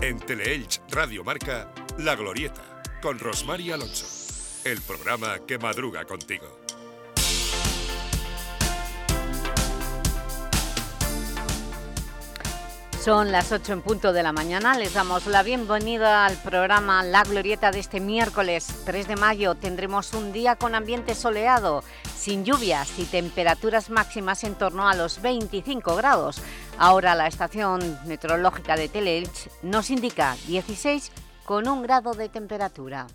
En Teleelch Radio Marca, La Glorieta, con Rosmar Alonso. El programa que madruga contigo. Son las 8 en punto de la mañana. Les damos la bienvenida al programa La Glorieta de este miércoles 3 de mayo. Tendremos un día con ambiente soleado, sin lluvias y temperaturas máximas en torno a los 25 grados. Ahora la estación meteorológica de Teleelch nos indica 16 con un grado de temperatura.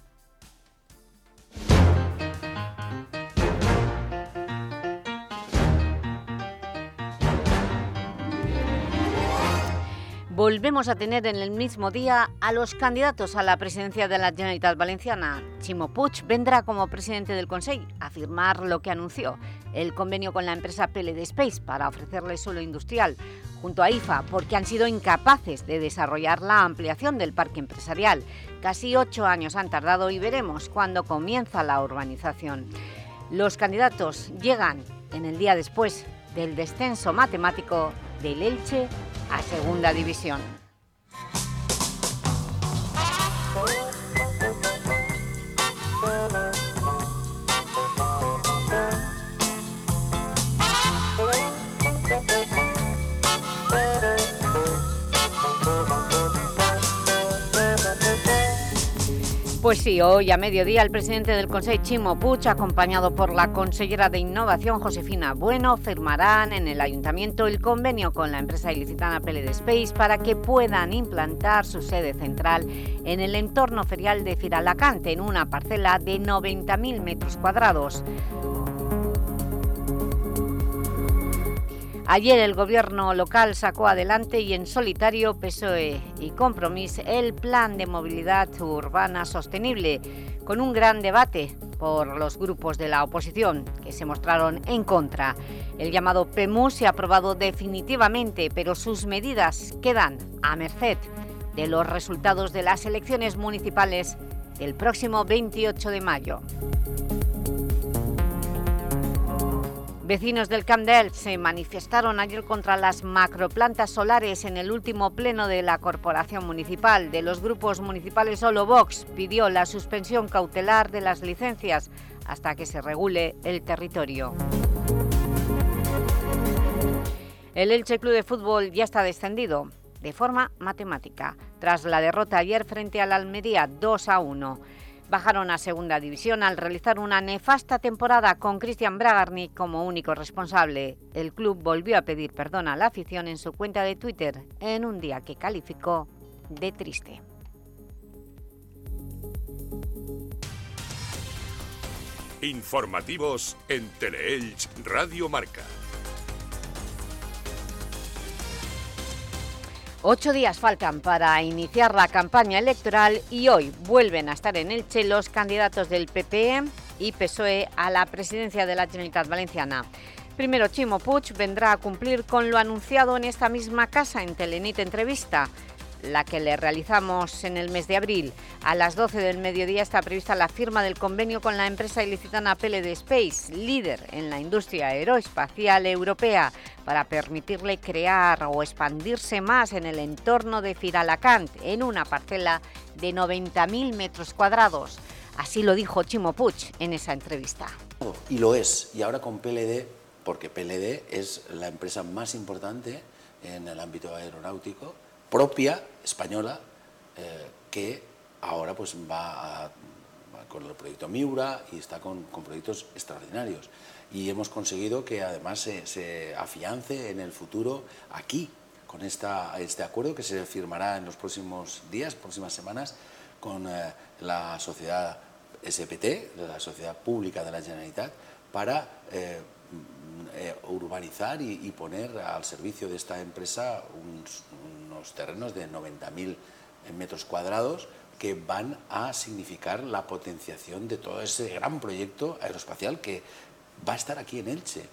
Volvemos a tener en el mismo día a los candidatos a la presidencia de la Generalitat Valenciana. Chimo Puig vendrá como presidente del Consejo a firmar lo que anunció, el convenio con la empresa PLD Space para ofrecerle suelo industrial, junto a IFA, porque han sido incapaces de desarrollar la ampliación del parque empresarial. Casi ocho años han tardado y veremos cuándo comienza la urbanización. Los candidatos llegan en el día después del descenso matemático del Elche a Segunda División. Pues sí, hoy a mediodía el presidente del Consejo, Chimo Puig, acompañado por la consellera de Innovación, Josefina Bueno, firmarán en el Ayuntamiento el convenio con la empresa ilicitana PLD Space para que puedan implantar su sede central en el entorno ferial de Firalacante, en una parcela de 90.000 metros cuadrados. Ayer el gobierno local sacó adelante y en solitario PSOE y Compromís el plan de movilidad urbana sostenible, con un gran debate por los grupos de la oposición que se mostraron en contra. El llamado PEMU se ha aprobado definitivamente, pero sus medidas quedan a merced de los resultados de las elecciones municipales del próximo 28 de mayo. Vecinos del Camp se manifestaron ayer contra las macroplantas solares en el último pleno de la Corporación Municipal. De los grupos municipales solo Vox pidió la suspensión cautelar de las licencias hasta que se regule el territorio. El Elche Club de Fútbol ya está descendido de forma matemática, tras la derrota ayer frente al Almería 2 a 1 bajaron a Segunda División al realizar una nefasta temporada con Cristian Bragarni como único responsable. El club volvió a pedir perdón a la afición en su cuenta de Twitter en un día que calificó de triste. Informativos en Teleelch Radio Marca. Ocho días faltan para iniciar la campaña electoral y hoy vuelven a estar en Elche los candidatos del PP y PSOE a la presidencia de la Generalitat Valenciana. Primero, Chimo Puig vendrá a cumplir con lo anunciado en esta misma casa en Telenit Entrevista la que le realizamos en el mes de abril. A las 12 del mediodía está prevista la firma del convenio con la empresa ilicitana PLD Space, líder en la industria aeroespacial europea, para permitirle crear o expandirse más en el entorno de Firalacant, en una parcela de 90.000 metros cuadrados. Así lo dijo Chimo Puig en esa entrevista. Y lo es, y ahora con PLD, porque PLD es la empresa más importante en el ámbito aeronáutico, propia española eh, que ahora pues va, con el proyecto Miura y está con, proyectos extraordinarios. Y hemos conseguido que además se, afiance en el futuro aquí, con esta, este acuerdo que se firmará en los próximos días, próximas semanas, con eh, la sociedad SPT, la Sociedad Pública de la Generalitat, para eh, urbanizar y, poner al servicio de esta empresa un, terrenos de 90.000 metros cuadrados que van a significar la potenciación de todo ese gran proyecto aeroespacial que va a estar aquí en Elche.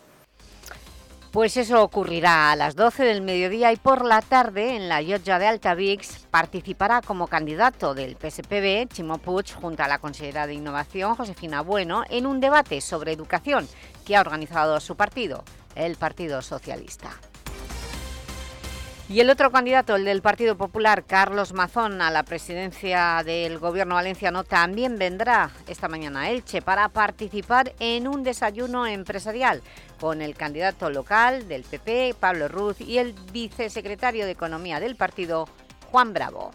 Pues eso ocurrirá a las 12 del mediodía y por la tarde en la Llotja de Altavix participará como candidato del PSPB, Chimo junto a la consejera de Innovación, Josefina Bueno, en un debate sobre educación que ha organizado su partido, el Partido Socialista. Y el otro candidato, el del Partido Popular, Carlos Mazón, a la presidencia del Gobierno valenciano, también vendrá esta mañana a Elche para participar en un desayuno empresarial con el candidato local del PP, Pablo Ruz, y el vicesecretario de Economía del partido, Juan Bravo.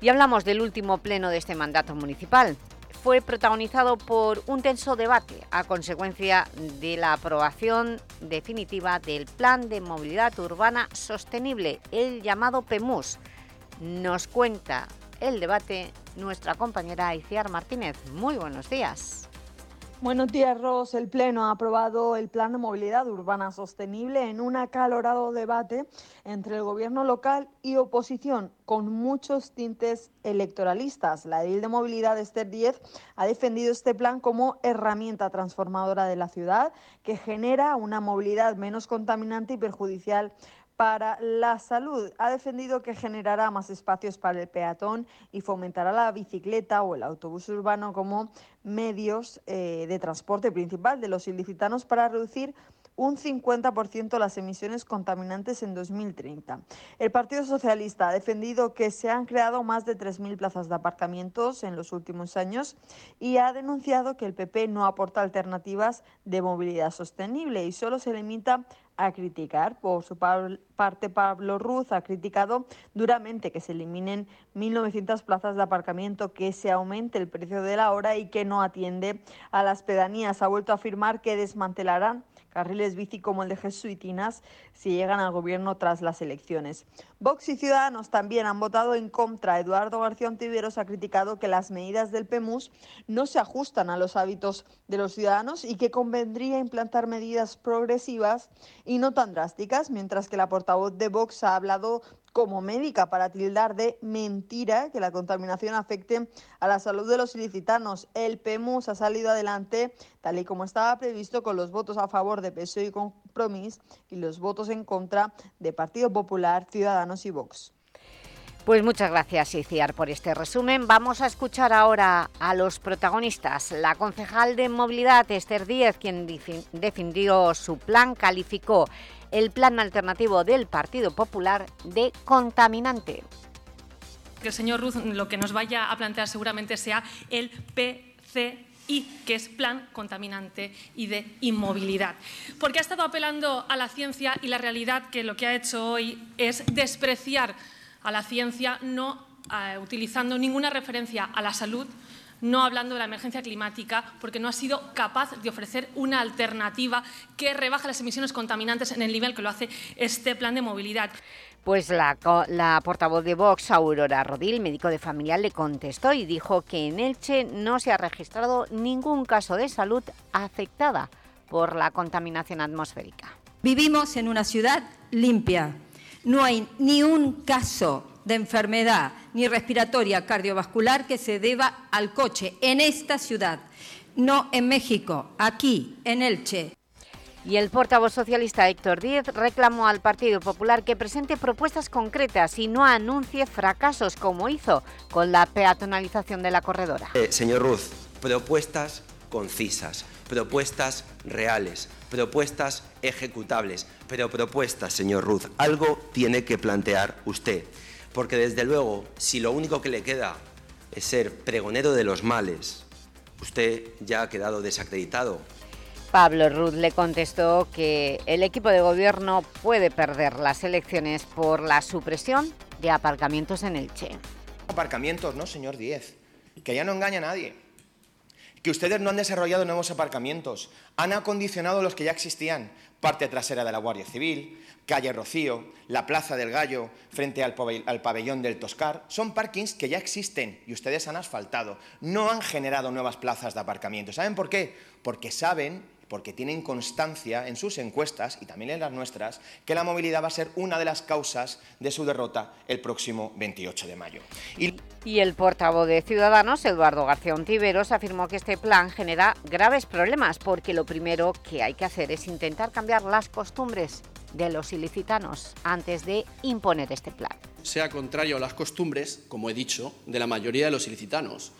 Y hablamos del último pleno de este mandato municipal fue protagonizado por un tenso debate a consecuencia de la aprobación definitiva del Plan de Movilidad Urbana Sostenible, el llamado PEMUS. Nos cuenta el debate nuestra compañera Iciar Martínez. Muy buenos días. Buenos días. El Pleno ha aprobado el Plan de Movilidad Urbana Sostenible en un acalorado debate entre el Gobierno local y oposición, con muchos tintes electoralistas. La edil de Movilidad, Esther Díez, ha defendido este plan como herramienta transformadora de la ciudad que genera una movilidad menos contaminante y perjudicial para la salud. Ha defendido que generará más espacios para el peatón y fomentará la bicicleta o el autobús urbano como medios eh, de transporte principal de los ilicitanos para reducir un 50% las emisiones contaminantes en 2030. El Partido Socialista ha defendido que se han creado más de 3.000 plazas de aparcamientos en los últimos años y ha denunciado que el PP no aporta alternativas de movilidad sostenible y solo se limita a criticar. Por su parte, Pablo Ruz ha criticado duramente que se eliminen 1.900 plazas de aparcamiento, que se aumente el precio de la hora y que no atiende a las pedanías. Ha vuelto a afirmar que desmantelarán carriles bici como el de Jesuitinas si llegan al gobierno tras las elecciones. Vox y Ciudadanos también han votado en contra. Eduardo García Ontiveros ha criticado que las medidas del PEMUS no se ajustan a los hábitos de los ciudadanos y que convendría implantar medidas progresivas y no tan drásticas, mientras que la portavoz de Vox ha hablado como médica para tildar de mentira que la contaminación afecte a la salud de los ilicitanos. El PEMUS ha salido adelante tal y como estaba previsto con los votos a favor de PSOE y Compromís y los votos en contra de Partido Popular, Ciudadanos y Vox. Pues muchas gracias, Iciar, por este resumen. Vamos a escuchar ahora a los protagonistas. La concejal de Movilidad, Esther Díez, quien defendió su plan, calificó el plan alternativo del Partido Popular de contaminante. Que el señor Ruz lo que nos vaya a plantear seguramente sea el PCI, que es Plan Contaminante y de Inmovilidad. Porque ha estado apelando a la ciencia y la realidad que lo que ha hecho hoy es despreciar a la ciencia, no eh, utilizando ninguna referencia a la salud, no hablando de la emergencia climática, porque no ha sido capaz de ofrecer una alternativa que rebaje las emisiones contaminantes en el nivel que lo hace este plan de movilidad. Pues la, portavoz de Vox, Aurora Rodil, médico de familia, le contestó y dijo que en Elche no se ha registrado ningún caso de salud afectada por la contaminación atmosférica. Vivimos en una ciudad limpia. No hay ni un caso de enfermedad ni respiratoria cardiovascular que se deba al coche en esta ciudad, no en México, aquí, en Elche. Y el portavoz socialista Héctor Díez reclamó al Partido Popular que presente propuestas concretas y no anuncie fracasos como hizo con la peatonalización de la corredora. Eh, señor Ruz, propuestas concisas, propuestas reales, propuestas ejecutables, pero propuestas, señor Ruz, algo tiene que plantear usted porque desde luego, si lo único que le queda es ser pregonero de los males, usted ya ha quedado desacreditado. Pablo Ruz le contestó que el equipo de gobierno puede perder las elecciones por la supresión de aparcamientos en Elche. Aparcamientos, no, señor Díez, que ya no engaña a nadie. Que ustedes no han desarrollado nuevos aparcamientos, han acondicionado los que ya existían, parte trasera de la Guardia Civil, calle Rocío, la Plaza del Gallo, frente al, pabellón del Toscar, son parkings que ya existen y ustedes han asfaltado. No han generado nuevas plazas de aparcamiento. ¿Saben por qué? Porque saben, porque tienen constancia en sus encuestas y también en las nuestras, que la movilidad va a ser una de las causas de su derrota el próximo 28 de mayo. Y, y el portavoz de Ciudadanos, Eduardo García Ontiveros, afirmó que este plan genera graves problemas porque lo primero que hay que hacer es intentar cambiar las costumbres de los ilicitanos antes de imponer este plan. Sea contrario a las costumbres, como he dicho, de la mayoría de los ilicitanos.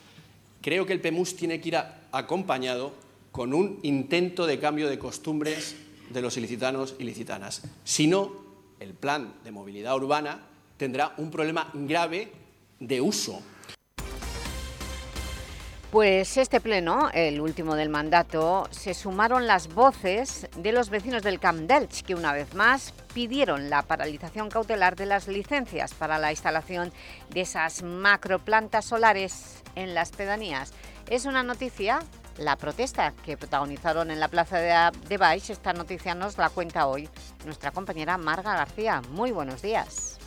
Creo que el PEMUS tiene que ir acompañado con un intento de cambio de costumbres de los ilicitanos y licitanas. Si no, el plan de movilidad urbana tendrá un problema grave de uso pues este pleno, el último del mandato, se sumaron las voces de los vecinos del Camp Delch, que una vez más pidieron la paralización cautelar de las licencias para la instalación de esas macroplantas solares en las pedanías. Es una noticia, la protesta que protagonizaron en la plaza de, Baix, esta noticia nos la cuenta hoy nuestra compañera Marga García. Muy buenos días.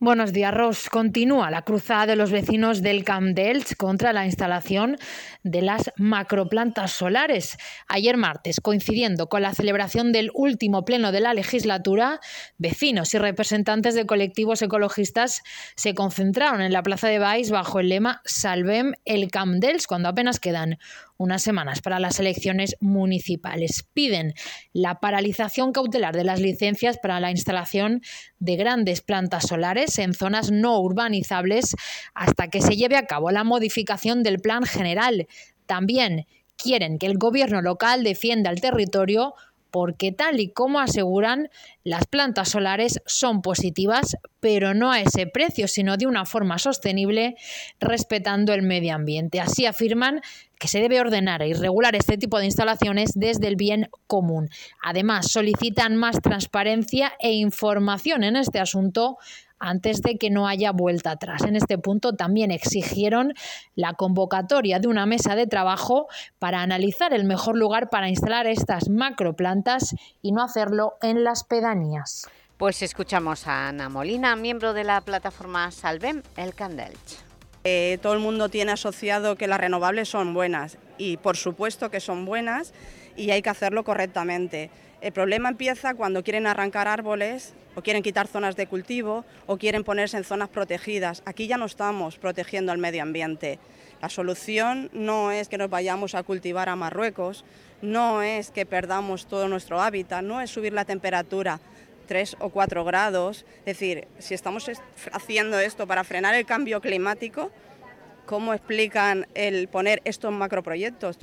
Buenos días, Ros. Continúa la cruzada de los vecinos del Camp Delch contra la instalación de las macroplantas solares. Ayer martes, coincidiendo con la celebración del último pleno de la legislatura, vecinos y representantes de colectivos ecologistas se concentraron en la Plaza de Baix bajo el lema Salvem el Camp Delch, cuando apenas quedan unas semanas para las elecciones municipales. Piden la paralización cautelar de las licencias para la instalación de grandes plantas solares en zonas no urbanizables hasta que se lleve a cabo la modificación del plan general. También quieren que el gobierno local defienda el territorio porque tal y como aseguran, las plantas solares son positivas, pero no a ese precio, sino de una forma sostenible, respetando el medio ambiente. Así afirman que se debe ordenar y regular este tipo de instalaciones desde el bien común. Además, solicitan más transparencia e información en este asunto antes de que no haya vuelta atrás. En este punto también exigieron la convocatoria de una mesa de trabajo para analizar el mejor lugar para instalar estas macroplantas y no hacerlo en las pedanías. Pues escuchamos a Ana Molina, miembro de la plataforma Salvem El Candelch. Eh, todo el mundo tiene asociado que las renovables son buenas y por supuesto que son buenas y hay que hacerlo correctamente. El problema empieza cuando quieren arrancar árboles o quieren quitar zonas de cultivo o quieren ponerse en zonas protegidas. Aquí ya no estamos protegiendo el medio ambiente. La solución no es que nos vayamos a cultivar a Marruecos, no es que perdamos todo nuestro hábitat, no es subir la temperatura 3 o 4 grados. Es decir, si estamos haciendo esto para frenar el cambio climático, ¿cómo explican el poner estos macroproyectos?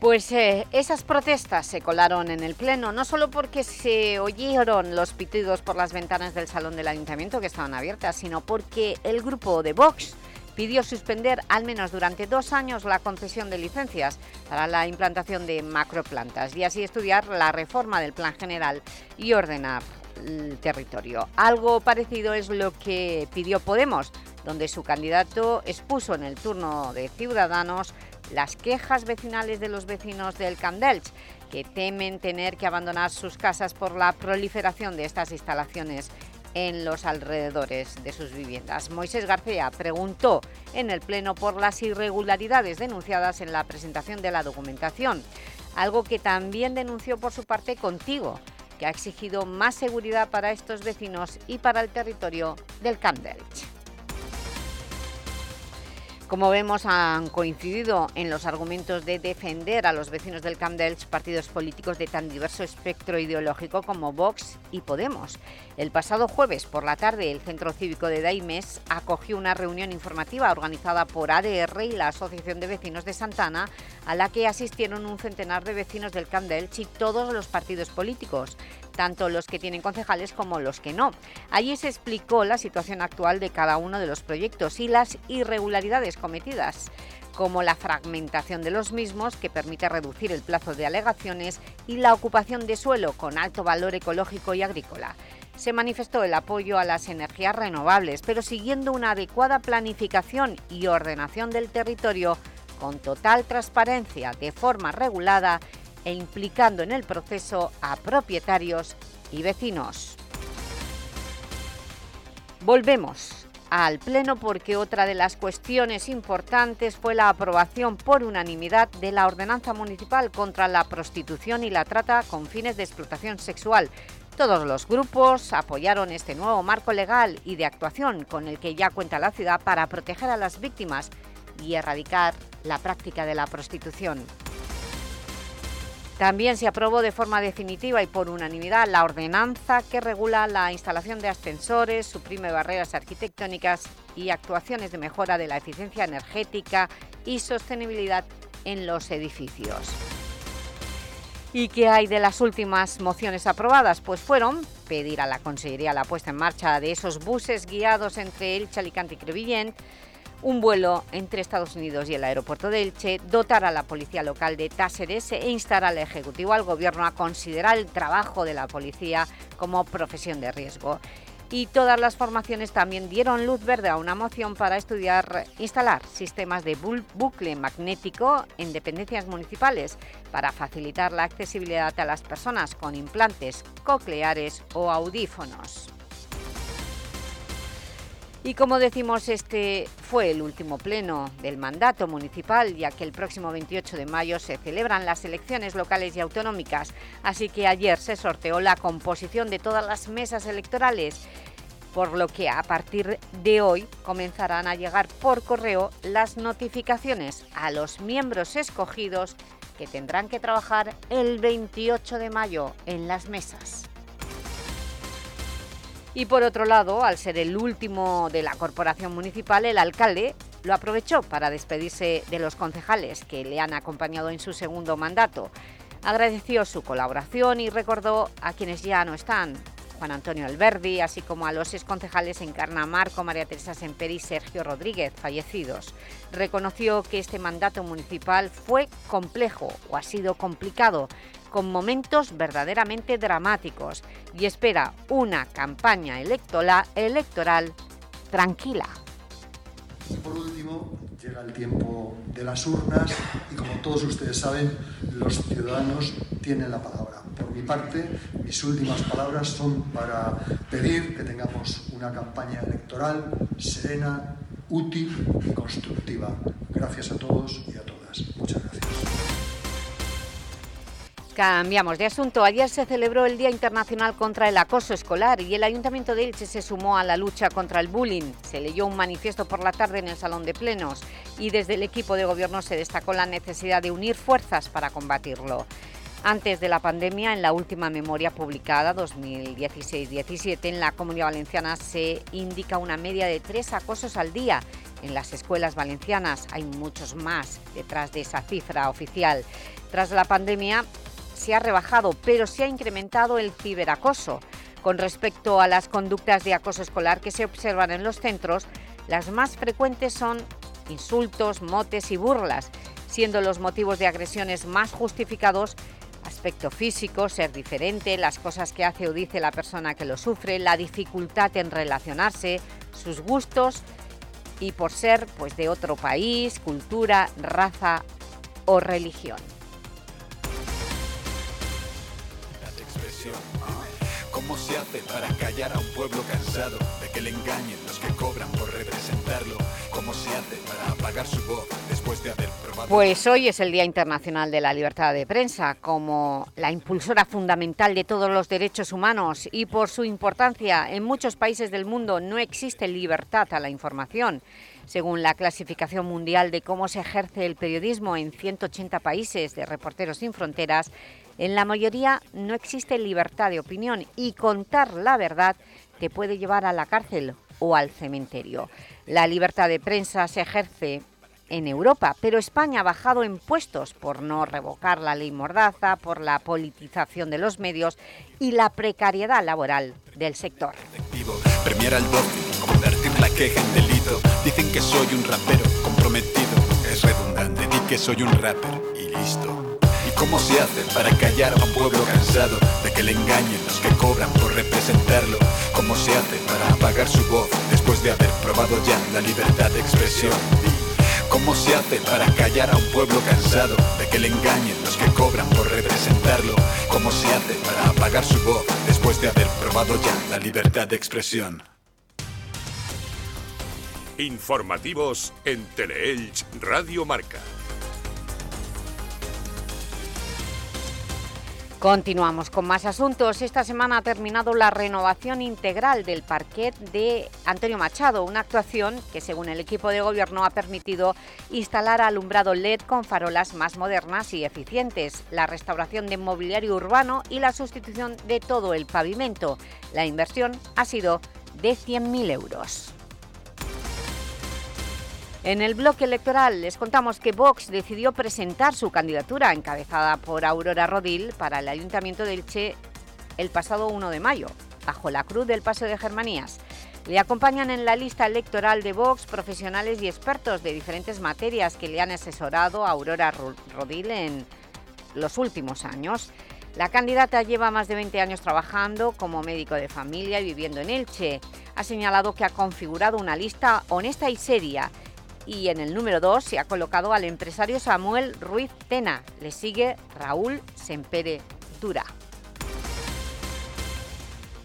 Pues eh, esas protestas se colaron en el Pleno, no solo porque se oyeron los pitidos por las ventanas del Salón del Ayuntamiento que estaban abiertas, sino porque el grupo de Vox pidió suspender al menos durante dos años la concesión de licencias para la implantación de macroplantas y así estudiar la reforma del Plan General y ordenar el territorio. Algo parecido es lo que pidió Podemos, donde su candidato expuso en el turno de Ciudadanos las quejas vecinales de los vecinos del Candelch, que temen tener que abandonar sus casas por la proliferación de estas instalaciones en los alrededores de sus viviendas. Moisés García preguntó en el Pleno por las irregularidades denunciadas en la presentación de la documentación, algo que también denunció por su parte contigo, que ha exigido más seguridad para estos vecinos y para el territorio del Camp como vemos, han coincidido en los argumentos de defender a los vecinos del Camp Delch partidos políticos de tan diverso espectro ideológico como Vox y Podemos. El pasado jueves por la tarde, el Centro Cívico de Daimes acogió una reunión informativa organizada por ADR y la Asociación de Vecinos de Santana, a la que asistieron un centenar de vecinos del Camp Delch y todos los partidos políticos tanto los que tienen concejales como los que no. Allí se explicó la situación actual de cada uno de los proyectos y las irregularidades cometidas como la fragmentación de los mismos, que permite reducir el plazo de alegaciones, y la ocupación de suelo con alto valor ecológico y agrícola. Se manifestó el apoyo a las energías renovables, pero siguiendo una adecuada planificación y ordenación del territorio con total transparencia, de forma regulada e implicando en el proceso a propietarios y vecinos. Volvemos al Pleno porque otra de las cuestiones importantes fue la aprobación por unanimidad de la Ordenanza Municipal contra la prostitución y la trata con fines de explotación sexual. Todos los grupos apoyaron este nuevo marco legal y de actuación con el que ya cuenta la ciudad para proteger a las víctimas y erradicar la práctica de la prostitución. También se aprobó de forma definitiva y por unanimidad la ordenanza que regula la instalación de ascensores, suprime barreras arquitectónicas y actuaciones de mejora de la eficiencia energética y sostenibilidad en los edificios. ¿Y qué hay de las últimas mociones aprobadas? Pues fueron pedir a la Consejería la puesta en marcha de esos buses guiados entre Elche, Alicante y Crevillent, un vuelo entre Estados Unidos y el aeropuerto de Elche, dotar a la policía local de táseres e instar al Ejecutivo al Gobierno a considerar el trabajo de la policía como profesión de riesgo y todas las formaciones también dieron luz verde a una moción para estudiar instalar sistemas de bucle magnético en dependencias municipales para facilitar la accesibilidad a las personas con implantes cocleares o audífonos. Y como decimos, este fue el último pleno del mandato municipal, ya que el próximo 28 de mayo se celebran las elecciones locales y autonómicas, así que ayer se sorteó la composición de todas las mesas electorales, por lo que a partir de hoy comenzarán a llegar por correo las notificaciones a los miembros escogidos que tendrán que trabajar el 28 de mayo en las mesas. Y por otro lado, al ser el último de la corporación municipal, el alcalde lo aprovechó para despedirse de los concejales que le han acompañado en su segundo mandato. Agradeció su colaboración y recordó a quienes ya no están, Juan Antonio Alberdi, así como a los exconcejales Encarna Marco, María Teresa Semper y Sergio Rodríguez, fallecidos. Reconoció que este mandato municipal fue complejo o ha sido complicado, con momentos verdaderamente dramáticos y espera una campaña electoral, tranquila. Por último, llega el tiempo de las urnas y como todos ustedes saben, los ciudadanos tienen la palabra. Por mi parte, mis últimas palabras son para pedir que tengamos una campaña electoral serena, útil y constructiva. Gracias a todos y a todas. Muchas gracias. Cambiamos de asunto. Ayer se celebró el Día Internacional contra el Acoso Escolar y el Ayuntamiento de Elche se sumó a la lucha contra el bullying. Se leyó un manifiesto por la tarde en el Salón de Plenos y desde el equipo de gobierno se destacó la necesidad de unir fuerzas para combatirlo. Antes de la pandemia, en la última memoria publicada, 2016-17, en la Comunidad Valenciana se indica una media de tres acosos al día. En las escuelas valencianas hay muchos más detrás de esa cifra oficial. Tras la pandemia, se ha rebajado, pero se ha incrementado el ciberacoso. Con respecto a las conductas de acoso escolar que se observan en los centros, las más frecuentes son insultos, motes y burlas, siendo los motivos de agresiones más justificados aspecto físico, ser diferente, las cosas que hace o dice la persona que lo sufre, la dificultad en relacionarse, sus gustos y por ser pues, de otro país, cultura, raza o religión. ¿Cómo se hace para callar a un pueblo cansado de que le engañen los que cobran por representarlo? ¿Cómo se hace para apagar su voz después de haber probado... Pues hoy es el Día Internacional de la Libertad de Prensa, como la impulsora fundamental de todos los derechos humanos y por su importancia en muchos países del mundo no existe libertad a la información. Según la clasificación mundial de cómo se ejerce el periodismo en 180 países de Reporteros Sin Fronteras, en la mayoría no existe libertad de opinión y contar la verdad te puede llevar a la cárcel o al cementerio. La libertad de prensa se ejerce en Europa, pero España ha bajado en puestos por no revocar la ley Mordaza, por la politización de los medios y la precariedad laboral del sector. Dicen que soy un rapero comprometido. Es redundante, di que soy un rapper y listo. ¿Cómo se hace para callar a un pueblo cansado de que le engañen los que cobran por representarlo? ¿Cómo se hace para apagar su voz después de haber probado ya la libertad de expresión? ¿Cómo se hace para callar a un pueblo cansado de que le engañen los que cobran por representarlo? ¿Cómo se hace para apagar su voz después de haber probado ya la libertad de expresión? Informativos en Teleelch Radio Marca. Continuamos con más asuntos. Esta semana ha terminado la renovación integral del parquet de Antonio Machado, una actuación que, según el equipo de gobierno, ha permitido instalar alumbrado LED con farolas más modernas y eficientes, la restauración de mobiliario urbano y la sustitución de todo el pavimento. La inversión ha sido de 100.000 euros. En el bloque electoral les contamos que Vox decidió presentar su candidatura encabezada por Aurora Rodil para el Ayuntamiento del Che el pasado 1 de mayo, bajo la cruz del Paso de Germanías. Le acompañan en la lista electoral de Vox profesionales y expertos de diferentes materias que le han asesorado a Aurora Rodil en los últimos años. La candidata lleva más de 20 años trabajando como médico de familia y viviendo en Elche. Ha señalado que ha configurado una lista honesta y seria y en el número 2 se ha colocado al empresario Samuel Ruiz Tena. Le sigue Raúl Sempere Dura.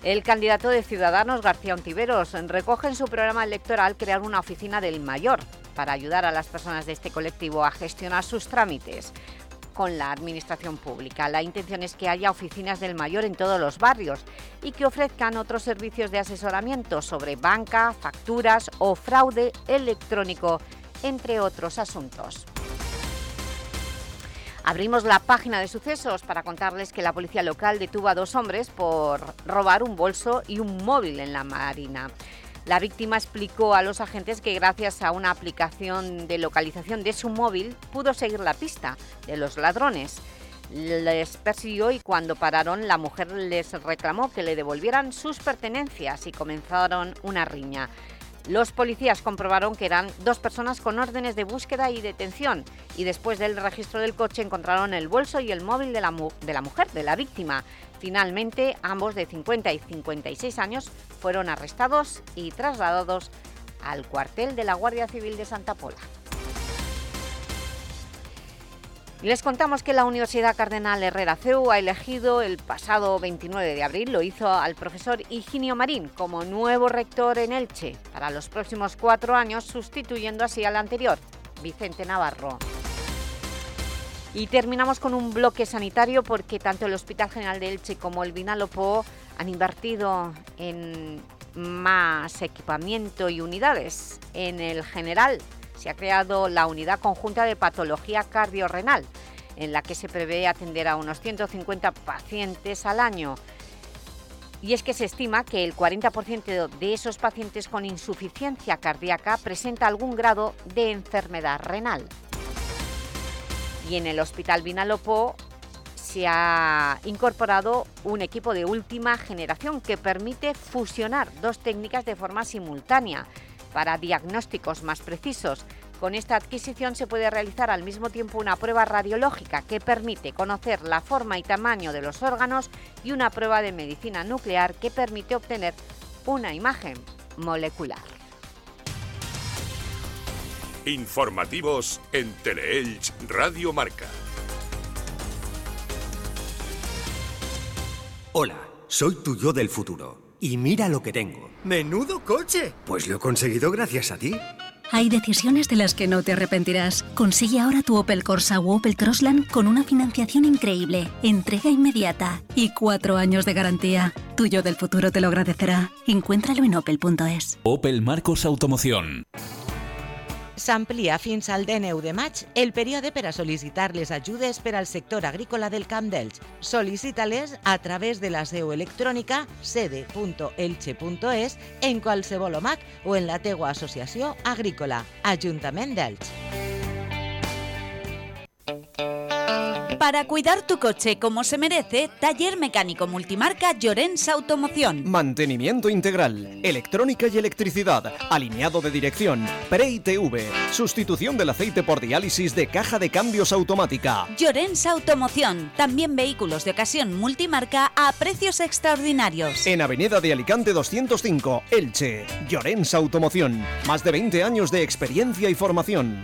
El candidato de Ciudadanos, García Ontiveros, recoge en su programa electoral crear una oficina del mayor para ayudar a las personas de este colectivo a gestionar sus trámites con la administración pública. La intención es que haya oficinas del mayor en todos los barrios y que ofrezcan otros servicios de asesoramiento sobre banca, facturas o fraude electrónico, entre otros asuntos. Abrimos la página de sucesos para contarles que la policía local detuvo a dos hombres por robar un bolso y un móvil en la Marina. La víctima explicó a los agentes que gracias a una aplicación de localización de su móvil pudo seguir la pista de los ladrones. Les persiguió y cuando pararon la mujer les reclamó que le devolvieran sus pertenencias y comenzaron una riña. Los policías comprobaron que eran dos personas con órdenes de búsqueda y detención y después del registro del coche encontraron el bolso y el móvil de la, mujer, de la víctima. Finalmente, ambos de 50 y 56 años fueron arrestados y trasladados al cuartel de la Guardia Civil de Santa Pola. Les contamos que la Universidad Cardenal Herrera CEU ha elegido el pasado 29 de abril, lo hizo al profesor Higinio Marín como nuevo rector en Elche para los próximos cuatro años, sustituyendo así al anterior, Vicente Navarro. Y terminamos con un bloque sanitario porque tanto el Hospital General de Elche como el Vinalopó han invertido en más equipamiento y unidades. En el general se ha creado la Unidad Conjunta de Patología Cardiorrenal, en la que se prevé atender a unos 150 pacientes al año. Y es que se estima que el 40% de esos pacientes con insuficiencia cardíaca presenta algún grado de enfermedad renal. Y en el Hospital Vinalopó se ha incorporado un equipo de última generación que permite fusionar dos técnicas de forma simultánea, para diagnósticos más precisos. Con esta adquisición se puede realizar al mismo tiempo una prueba radiológica que permite conocer la forma y tamaño de los órganos y una prueba de medicina nuclear que permite obtener una imagen molecular. Informativos en Teleelch Radio Marca. Hola, soy tu yo del futuro y mira lo que tengo. ¡Menudo coche! Pues lo he conseguido gracias a ti. Hay decisiones de las que no te arrepentirás. Consigue ahora tu Opel Corsa o Opel Crossland con una financiación increíble, entrega inmediata y cuatro años de garantía. Tuyo del futuro te lo agradecerá. Encuéntralo en opel.es. Opel Marcos Automoción. S'amplia fins al 19 de maig el període per a sol·licitar les ajudes per al sector agrícola del Camp d'Elx. Sol·licita-les a través de la seu electrònica sede.elche.es en qualsevol OMAC o en la teua associació agrícola. Ajuntament d'Elx. Para cuidar tu coche como se merece, Taller Mecánico Multimarca Llorens Automoción. Mantenimiento integral, electrónica y electricidad, alineado de dirección, pre-ITV, sustitución del aceite por diálisis de caja de cambios automática. Llorens Automoción, también vehículos de ocasión multimarca a precios extraordinarios. En Avenida de Alicante 205, Elche. Llorens Automoción, más de 20 años de experiencia y formación.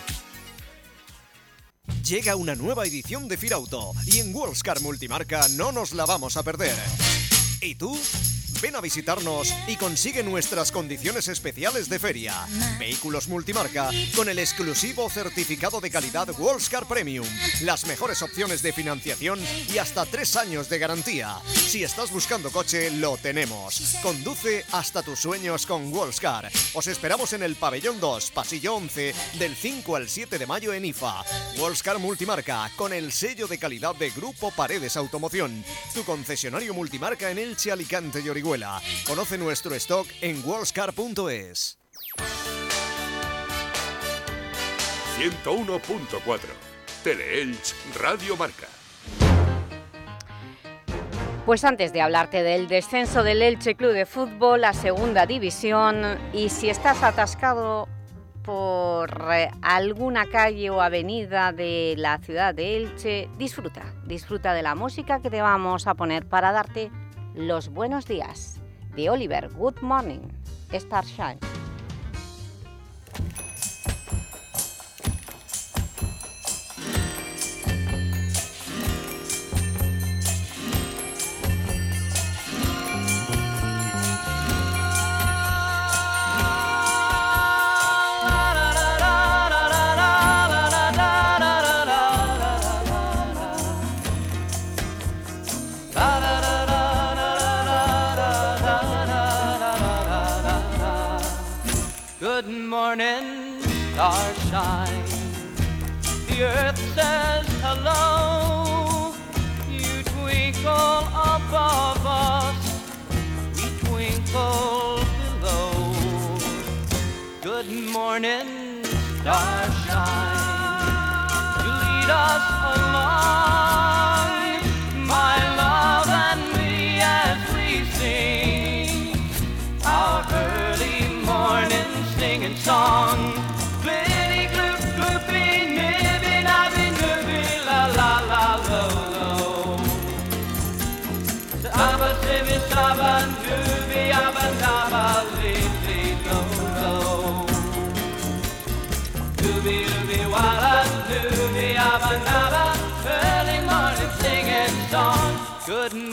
Llega una nueva edición de Firauto y en Worldscar Multimarca no nos la vamos a perder. ¿Y tú? Ven a visitarnos y consigue nuestras condiciones especiales de feria. Vehículos multimarca con el exclusivo certificado de calidad Wallscar Premium. Las mejores opciones de financiación y hasta tres años de garantía. Si estás buscando coche, lo tenemos. Conduce hasta tus sueños con Wallscar. Os esperamos en el pabellón 2, pasillo 11, del 5 al 7 de mayo en IFA. Wallscar Multimarca con el sello de calidad de Grupo Paredes Automoción. Tu concesionario multimarca en Elche, Alicante y Orihuela. Conoce nuestro stock en wallscar.es. 101.4 Teleelch Radio Marca. Pues antes de hablarte del descenso del Elche Club de Fútbol a Segunda División y si estás atascado por eh, alguna calle o avenida de la ciudad de Elche, disfruta, disfruta de la música que te vamos a poner para darte los buenos días de Oliver Good Morning, Starshine. The earth says hello. You twinkle above us, we twinkle below. Good morning, starshine. You lead us along,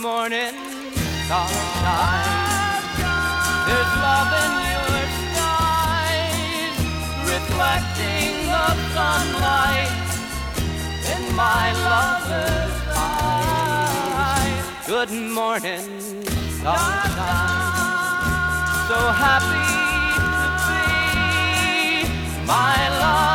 morning, sunshine. There's love in your skies, reflecting the sunlight in my lover's eyes. Good morning, sunshine. So happy to be my love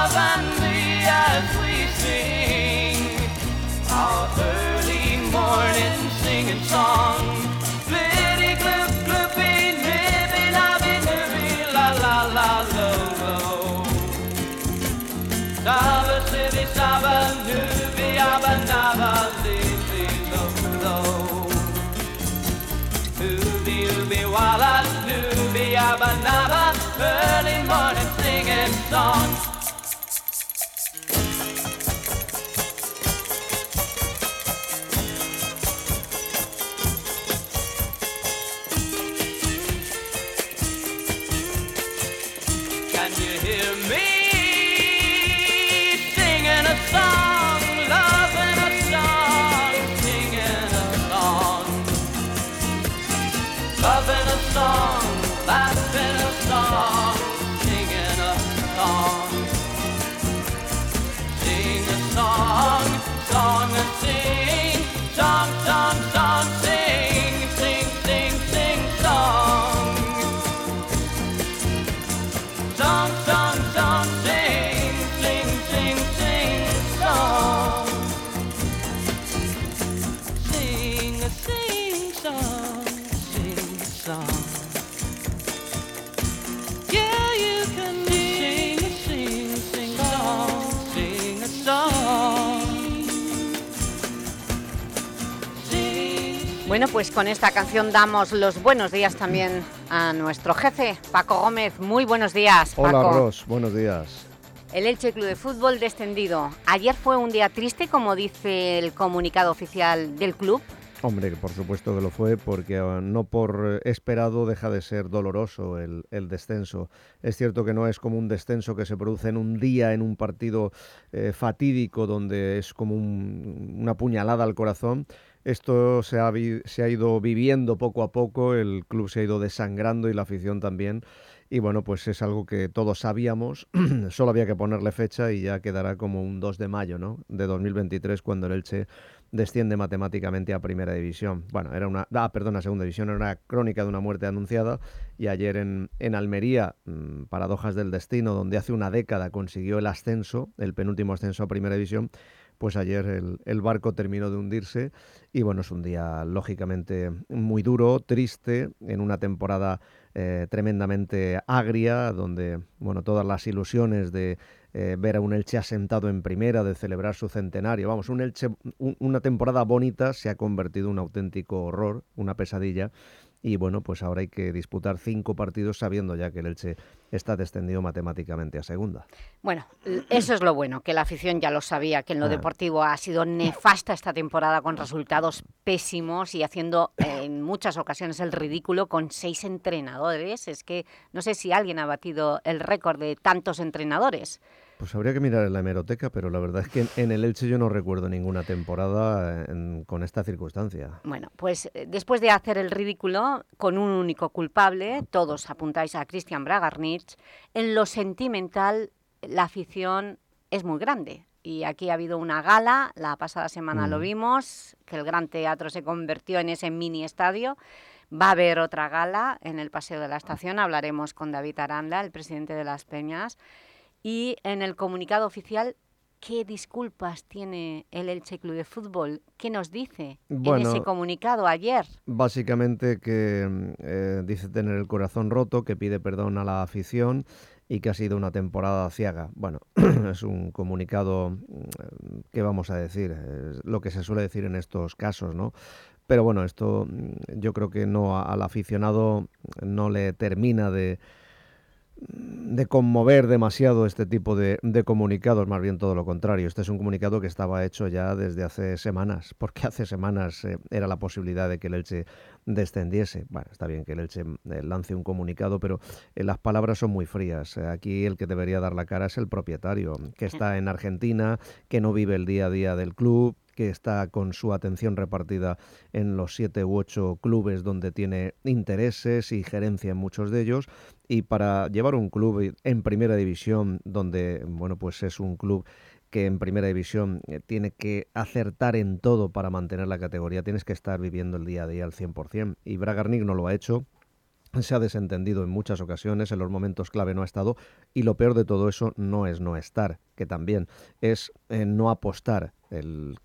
Early morning singing song. Pues con esta canción damos los buenos días también a nuestro jefe, Paco Gómez. Muy buenos días, Hola, Paco. Ros, buenos días. El Elche Club de Fútbol descendido. Ayer fue un día triste, como dice el comunicado oficial del club. Hombre, por supuesto que lo fue, porque ah, no por esperado deja de ser doloroso el, el descenso. Es cierto que no es como un descenso que se produce en un día, en un partido eh, fatídico, donde es como un- una puñalada al corazón. Esto se ha, se ha ido viviendo poco a poco, el club se ha ido desangrando y la afición también. Y bueno, pues es algo que todos sabíamos, solo había que ponerle fecha y ya quedará como un 2 de mayo ¿no? de 2023 cuando el Elche desciende matemáticamente a Primera División. Bueno, era una, ah, perdón, a Segunda División, era una crónica de una muerte anunciada y ayer en, en Almería, mm, paradojas del destino, donde hace una década consiguió el ascenso, el penúltimo ascenso a Primera División, pues ayer el, el barco terminó de hundirse y bueno, es un día lógicamente muy duro, triste, en una temporada eh, tremendamente agria, donde bueno, todas las ilusiones de eh, ver a un Elche asentado en primera, de celebrar su centenario, vamos, un Elche, un- una temporada bonita se ha convertido en un auténtico horror, una pesadilla. Y bueno, pues ahora hay que disputar cinco partidos sabiendo ya que el Elche está descendido matemáticamente a segunda. Bueno, eso es lo bueno, que la afición ya lo sabía, que en lo Ah. deportivo ha sido nefasta esta temporada con resultados pésimos y haciendo eh, en muchas ocasiones el ridículo con seis entrenadores. Es que no sé si alguien ha batido el récord de tantos entrenadores. Pues habría que mirar en la hemeroteca, pero la verdad es que en, el Elche yo no recuerdo ninguna temporada en- con esta circunstancia. Bueno, pues eh, después de hacer el ridículo con un único culpable, todos apuntáis a Christian Bragarnich, en lo sentimental la afición es muy grande. Y aquí ha habido una gala, la pasada semana lo Mm. vimos, que el Gran Teatro se convirtió en ese mini estadio. Va a haber otra gala en el Paseo de la Estación, hablaremos con David Aranda, el presidente de Las Peñas. Y en el comunicado oficial, ¿qué disculpas tiene el Elche Club de Fútbol? ¿Qué nos dice en ese comunicado ayer? Básicamente que mm, eh, dice tener el corazón roto, que pide perdón a la afición y que ha sido una temporada ciaga. Bueno, es un comunicado mm, que vamos a decir, es lo que se suele decir en estos casos, ¿no? Pero bueno, esto mm, yo creo que no al aficionado no le termina de, de conmover demasiado este tipo de, comunicados, más bien todo lo contrario. Este es un comunicado que estaba hecho ya desde hace semanas, porque hace semanas eh, era la posibilidad de que el Elche descendiese. Bueno, está bien que el Elche eh, lance un comunicado, pero eh, las palabras son muy frías. Aquí el que debería dar la cara es el propietario, que está en Argentina, que no vive el día a día del club, que está con su atención repartida en los siete u ocho clubes donde tiene intereses y gerencia en muchos de ellos y para llevar un club en primera división donde bueno pues es un club que en primera división eh, tiene que acertar en todo para mantener la categoría, tienes que estar viviendo el día a día al 100%. Y Bragarnik no lo ha hecho, se ha desentendido en muchas ocasiones, en los momentos clave no ha estado, y lo peor de todo eso no es no estar, que también es eh, no apostar. El,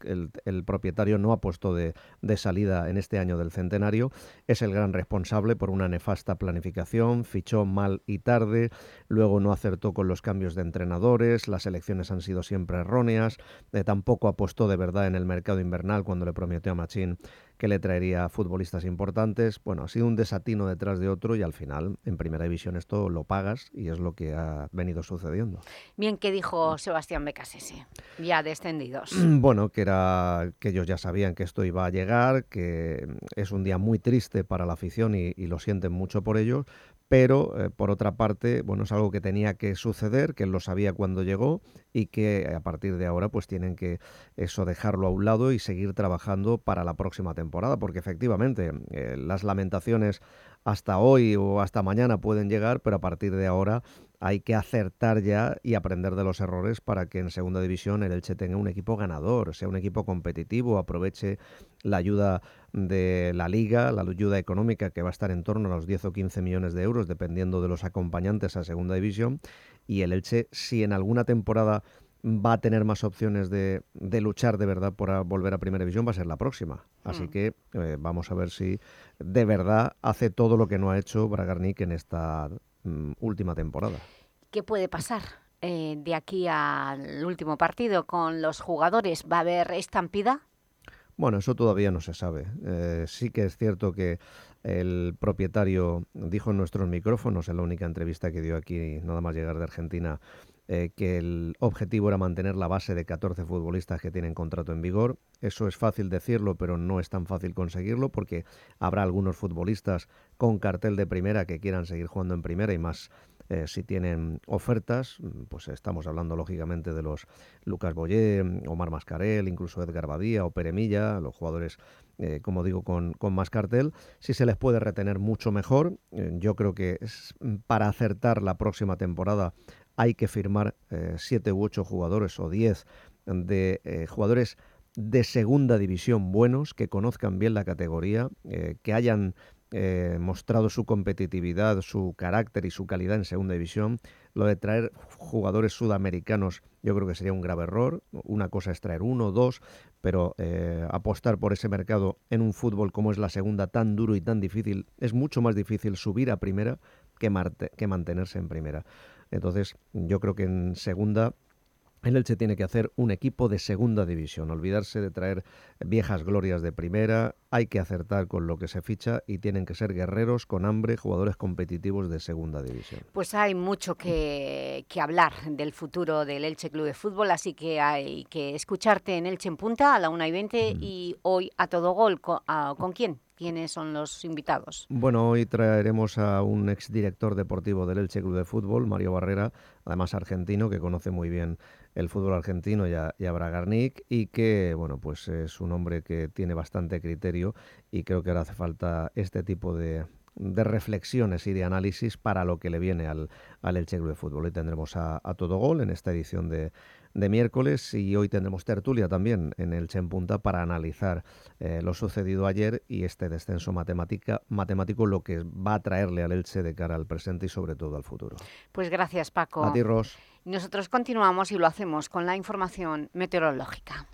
propietario no ha puesto de, de salida en este año del centenario, es el gran responsable por una nefasta planificación, fichó mal y tarde, luego no acertó con los cambios de entrenadores, las elecciones han sido siempre erróneas, eh, tampoco apostó de verdad en el mercado invernal cuando le prometió a Machín que le traería futbolistas importantes. Bueno, ha sido un desatino detrás de otro y al final en primera división esto lo pagas y es lo que ha venido sucediendo. Bien, ¿qué dijo Sebastián Becasese? Ya descendidos. Bueno, que era que ellos ya sabían que esto iba a llegar, que es un día muy triste para la afición y, lo sienten mucho por ello, pero eh, por otra parte, bueno, es algo que tenía que suceder, que él lo sabía cuando llegó y que a partir de ahora pues tienen que eso dejarlo a un lado y seguir trabajando para la próxima temporada, porque efectivamente eh, las lamentaciones hasta hoy o hasta mañana pueden llegar, pero a partir de ahora hay que acertar ya y aprender de los errores para que en segunda división el Elche tenga un equipo ganador, sea un equipo competitivo, aproveche la ayuda de la liga, la ayuda económica que va a estar en torno a los 10 o 15 millones de euros dependiendo de los acompañantes a segunda división y el Elche si en alguna temporada va a tener más opciones de, de luchar de verdad por volver a primera división va a ser la próxima. Así Mm. que eh, vamos a ver si de verdad hace todo lo que no ha hecho Bragarnik en esta mm, última temporada. ¿Qué puede pasar eh, de aquí al último partido con los jugadores? ¿Va a haber estampida? Bueno, eso todavía no se sabe. Eh, sí que es cierto que el propietario dijo en nuestros micrófonos, en la única entrevista que dio aquí, nada más llegar de Argentina, eh, que el objetivo era mantener la base de 14 futbolistas que tienen contrato en vigor. Eso es fácil decirlo, pero no es tan fácil conseguirlo porque habrá algunos futbolistas con cartel de primera que quieran seguir jugando en primera y más eh, si tienen ofertas, pues estamos hablando lógicamente de los Lucas Boyé, Omar Mascarel, incluso Edgar Badía o Peremilla, los jugadores, eh, como digo, con, con, más cartel. Si se les puede retener mucho mejor, yo creo que es, para acertar la próxima temporada hay que firmar siete u ocho jugadores o diez de jugadores de segunda división buenos, que conozcan bien la categoría, que hayan eh, mostrado su competitividad, su carácter y su calidad en segunda división. Lo de traer jugadores sudamericanos yo creo que sería un grave error. Una cosa es traer uno dos, pero eh, apostar por ese mercado en un fútbol como es la segunda tan duro y tan difícil, es mucho más difícil subir a primera que mantenerse en primera. Entonces yo creo que en segunda el Elche tiene que hacer un equipo de segunda división, olvidarse de traer viejas glorias de primera, hay que acertar con lo que se ficha y tienen que ser guerreros con hambre, jugadores competitivos de segunda división. Pues hay mucho que, hablar del futuro del Elche Club de Fútbol, así que hay que escucharte en Elche en Punta a la 1 y 20 y hoy a todo gol. ¿Con quién? ¿Quiénes son los invitados? Bueno, hoy traeremos a un exdirector deportivo del Elche Club de Fútbol, Mario Barrera, además argentino, que conoce muy bien el fútbol argentino y a, Bragarnik y que, bueno, pues es un hombre que tiene bastante criterio y creo que ahora hace falta este tipo de, reflexiones y de análisis para lo que le viene al, Elche Club de Fútbol. Hoy tendremos a, Todo Gol en esta edición de, de, miércoles y hoy tendremos tertulia también en el en Punta para analizar eh, lo sucedido ayer y este descenso matemática, matemático, lo que va a traerle al Elche de cara al presente y sobre todo al futuro. Pues gracias Paco. A ti Ros. Nosotros continuamos y lo hacemos con la información meteorológica.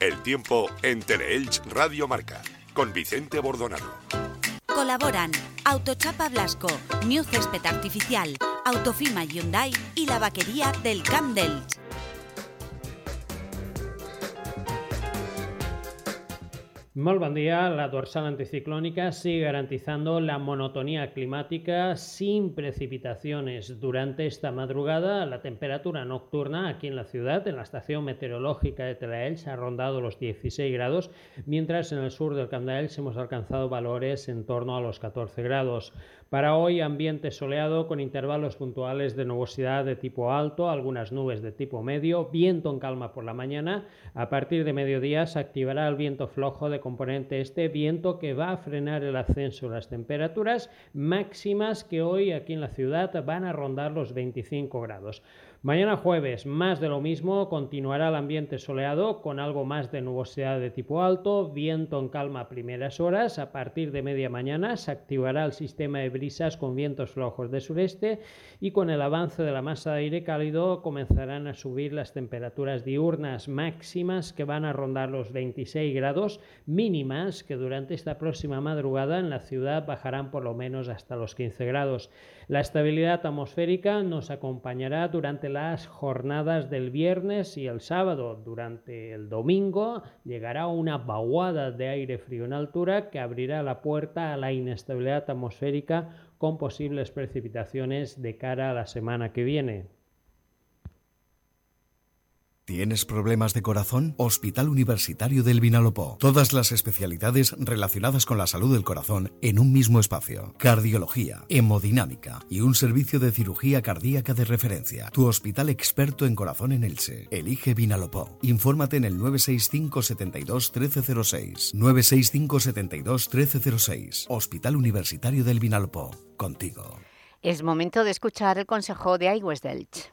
El tiempo en Teleelch Radio Marca, con Vicente Bordonado. Colaboran Autochapa Blasco, New Césped Artificial, Autofima Hyundai y la vaquería del Camp Día. La dorsal anticiclónica sigue garantizando la monotonía climática sin precipitaciones. Durante esta madrugada, la temperatura nocturna aquí en la ciudad, en la estación meteorológica de Telaelch, ha rondado los 16 grados, mientras en el sur del Camp hemos alcanzado valores en torno a los 14 grados. Para hoy, ambiente soleado con intervalos puntuales de nubosidad de tipo alto, algunas nubes de tipo medio, viento en calma por la mañana. A partir de mediodía se activará el viento flojo de componente este, viento que va a frenar el ascenso de las temperaturas máximas que hoy aquí en la ciudad van a rondar los 25 grados. Mañana jueves, más de lo mismo, continuará el ambiente soleado con algo más de nubosidad de tipo alto, viento en calma a primeras horas. A partir de media mañana se activará el sistema de brisas con vientos flojos de sureste y con el avance de la masa de aire cálido comenzarán a subir las temperaturas diurnas máximas que van a rondar los 26 grados, mínimas que durante esta próxima madrugada en la ciudad bajarán por lo menos hasta los 15 grados. La estabilidad atmosférica nos acompañará durante las jornadas del viernes y el sábado. Durante el domingo llegará una vaguada de aire frío en altura que abrirá la puerta a la inestabilidad atmosférica con posibles precipitaciones de cara a la semana que viene. ¿Tienes problemas de corazón? Hospital Universitario del Vinalopó. Todas las especialidades relacionadas con la salud del corazón en un mismo espacio. Cardiología, hemodinámica y un servicio de cirugía cardíaca de referencia. Tu hospital experto en corazón en Elche. Elige Vinalopó. Infórmate en el 965 72 1306. 965 72 1306. Hospital Universitario del Vinalopó. Contigo. Es momento de escuchar el consejo de iWest Elche.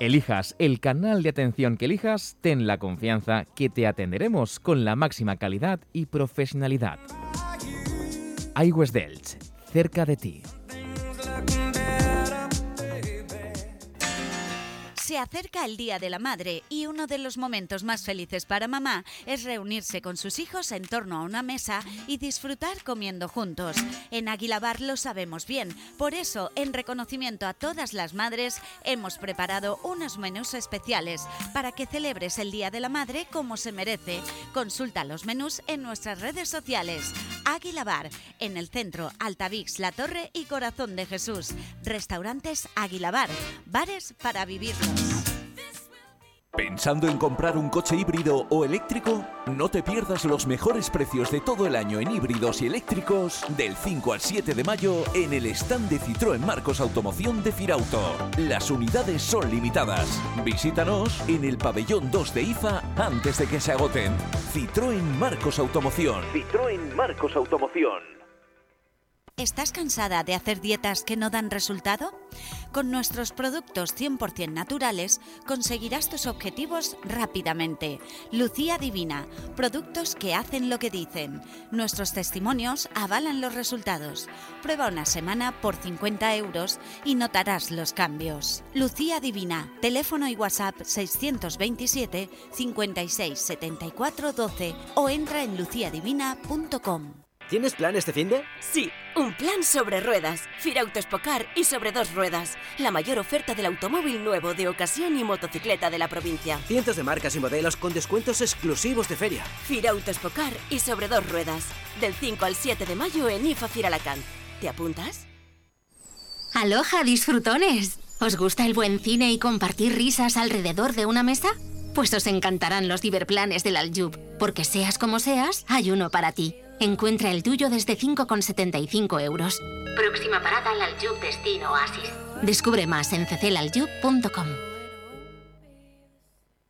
Elijas el canal de atención que elijas, ten la confianza que te atenderemos con la máxima calidad y profesionalidad. iWest Delch, cerca de ti. Se acerca el Día de la Madre y uno de los momentos más felices para mamá es reunirse con sus hijos en torno a una mesa y disfrutar comiendo juntos. En Águila Bar lo sabemos bien, por eso, en reconocimiento a todas las madres, hemos preparado unos menús especiales para que celebres el Día de la Madre como se merece. Consulta los menús en nuestras redes sociales. Águila Bar, en el centro Altavix, La Torre y Corazón de Jesús. Restaurantes Águila Bar, bares para vivirlos. ¿Pensando en comprar un coche híbrido o eléctrico? No te pierdas los mejores precios de todo el año en híbridos y eléctricos del 5 al 7 de mayo en el stand de Citroën Marcos Automoción de Firauto. Las unidades son limitadas. Visítanos en el pabellón 2 de IFA antes de que se agoten. Citroën Marcos Automoción. Citroën Marcos Automoción. ¿Estás cansada de hacer dietas que no dan resultado? Con nuestros productos 100% naturales conseguirás tus objetivos rápidamente. Lucía Divina, productos que hacen lo que dicen. Nuestros testimonios avalan los resultados. Prueba una semana por 50 euros y notarás los cambios. Lucía Divina, teléfono y WhatsApp 627 56 74 12 o entra en luciadivina.com. ¿Tienes plan este fin de? Sí, un plan sobre ruedas, Firauto Spocar y sobre dos ruedas. La mayor oferta del automóvil nuevo de ocasión y motocicleta de la provincia. Cientos de marcas y modelos con descuentos exclusivos de feria. Firauto Spocar y sobre dos ruedas. Del 5 al 7 de mayo en IFA Firalacán. ¿Te apuntas? Aloha, disfrutones. ¿Os gusta el buen cine y compartir risas alrededor de una mesa? Pues os encantarán los diverplanes del Aljub, porque seas como seas, hay uno para ti. Encuentra el tuyo desde 5,75 euros. Próxima parada al Aljub Destino Oasis. Descubre más en cclaljub.com.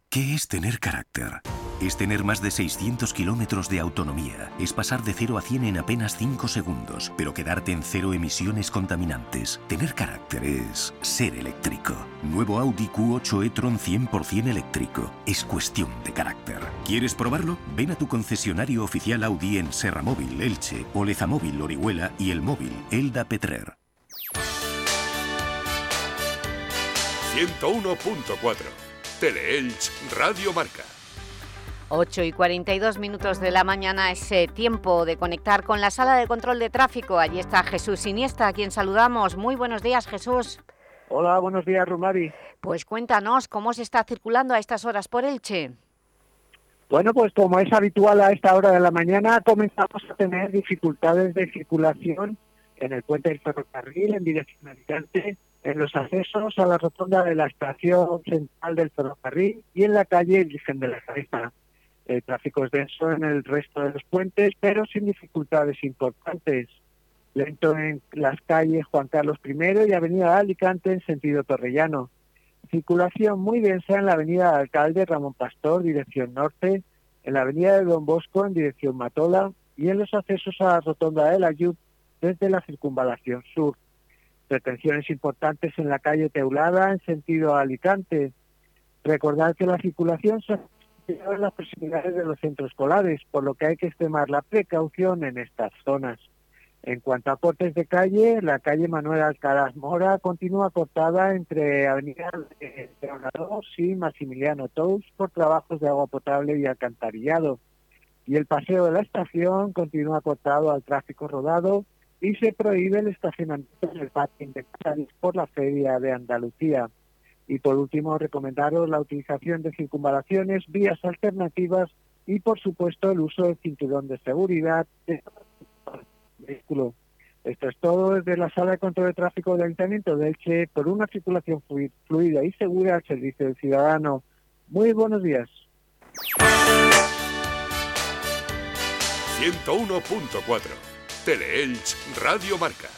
¿Qué es tener carácter? Es tener más de 600 kilómetros de autonomía. Es pasar de 0 a 100 en apenas 5 segundos, pero quedarte en cero emisiones contaminantes. Tener carácter es ser eléctrico. Nuevo Audi Q8 e-tron 100% eléctrico. Es cuestión de carácter. ¿Quieres probarlo? Ven a tu concesionario oficial Audi en Serra Móvil, Elche, Oleza Móvil, Orihuela y El Móvil, Elda Petrer. 101.4 Teleelch Radio Marca. 8 y 42 minutos de la mañana es tiempo de conectar con la sala de control de tráfico. Allí está Jesús Iniesta, a quien saludamos. Muy buenos días, Jesús. Hola, buenos días, Rumari. Pues cuéntanos, ¿cómo se está circulando a estas horas por Elche? Bueno, pues como es habitual a esta hora de la mañana, comenzamos a tener dificultades de circulación en el puente del ferrocarril, en dirección Alicante, en los accesos a la rotonda de la estación central del ferrocarril y en la calle Virgen de la Cabeza. El tráfico es denso en el resto de los puentes, pero sin dificultades importantes. Lento en las calles Juan Carlos I y Avenida Alicante en sentido torrellano. Circulación muy densa en la Avenida Alcalde Ramón Pastor, dirección norte, en la Avenida de Don Bosco en dirección Matola y en los accesos a la rotonda de la Yub desde la circunvalación sur. Retenciones importantes en la calle Teulada en sentido Alicante. Recordar que la circulación se en las proximidades de los centros escolares, por lo que hay que extremar la precaución en estas zonas. En cuanto a cortes de calle, la calle Manuel Alcaraz Mora continúa cortada entre Avenida Leonardo y Maximiliano Tous por trabajos de agua potable y alcantarillado. Y el paseo de la estación continúa cortado al tráfico rodado y se prohíbe el estacionamiento en el parking de Cádiz por la Feria de Andalucía. Y por último, recomendaros la utilización de circunvalaciones, vías alternativas y, por supuesto, el uso del cinturón de seguridad del vehículo. Esto es todo desde la Sala de Control de Tráfico del Ayuntamiento de Elche por una circulación fluida y segura al servicio del ciudadano. Muy buenos días. 101.4 Teleelch Radio Marca.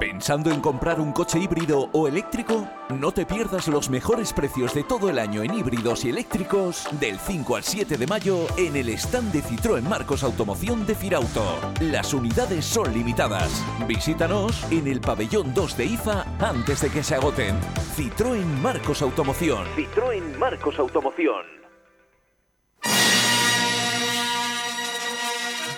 ¿Pensando en comprar un coche híbrido o eléctrico? No te pierdas los mejores precios de todo el año en híbridos y eléctricos del 5 al 7 de mayo en el stand de Citroën Marcos Automoción de Firauto. Las unidades son limitadas. Visítanos en el pabellón 2 de IFA antes de que se agoten. Citroën Marcos Automoción. Citroën Marcos Automoción.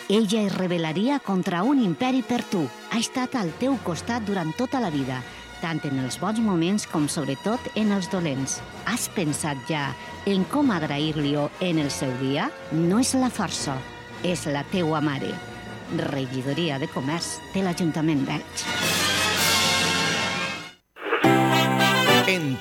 Ella es rebel·laria contra un imperi per tu. Ha estat al teu costat durant tota la vida, tant en els bons moments com sobretot en els dolents. Has pensat ja en com agrair-li-ho en el seu dia? No és la força, és la teua mare. Regidoria de Comerç de l'Ajuntament d'Elx.